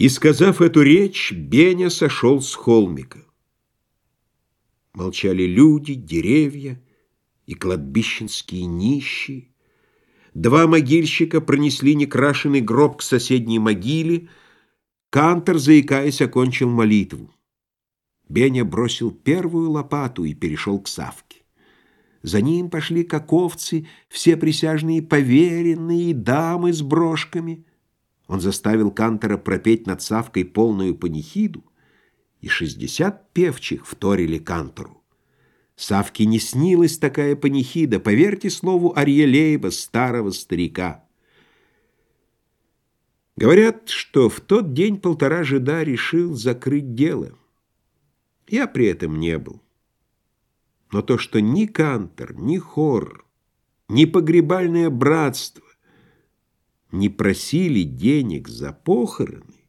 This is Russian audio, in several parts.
И, сказав эту речь, Беня сошел с холмика. Молчали люди, деревья и кладбищенские нищие. Два могильщика пронесли некрашенный гроб к соседней могиле. Кантор, заикаясь, окончил молитву. Беня бросил первую лопату и перешел к Савке. За ним пошли как все присяжные поверенные, дамы с брошками. Он заставил Кантора пропеть над Савкой полную панихиду, и шестьдесят певчих вторили Кантору. Савке не снилась такая панихида, поверьте слову Арьелеева, старого старика. Говорят, что в тот день полтора жида решил закрыть дело. Я при этом не был. Но то, что ни Кантор, ни хор, ни погребальное братство не просили денег за похороны,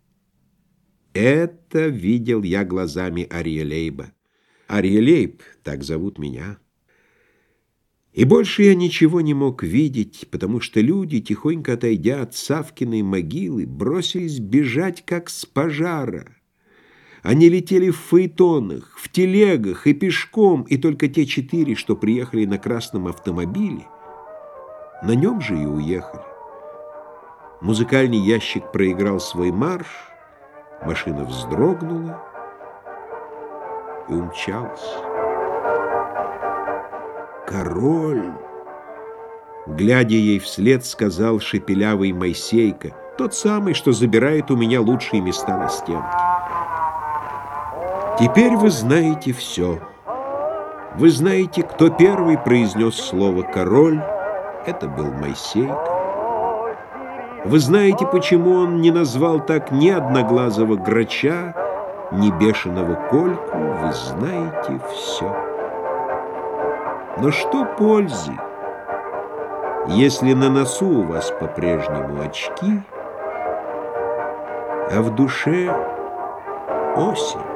это видел я глазами Ариелейба. Ариелейб, так зовут меня. И больше я ничего не мог видеть, потому что люди, тихонько отойдя от Савкиной могилы, бросились бежать, как с пожара. Они летели в фаэтонах, в телегах и пешком, и только те четыре, что приехали на красном автомобиле, на нем же и уехали. Музыкальный ящик проиграл свой марш, машина вздрогнула и умчалась. «Король!» Глядя ей вслед, сказал шепелявый Моисейка, тот самый, что забирает у меня лучшие места на стенке. Теперь вы знаете все. Вы знаете, кто первый произнес слово «король». Это был Моисейка. Вы знаете, почему он не назвал так ни одноглазого грача, ни бешеного кольку. Вы знаете все. Но что пользы, если на носу у вас по-прежнему очки, а в душе осень?